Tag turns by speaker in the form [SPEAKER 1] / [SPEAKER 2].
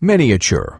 [SPEAKER 1] miniature.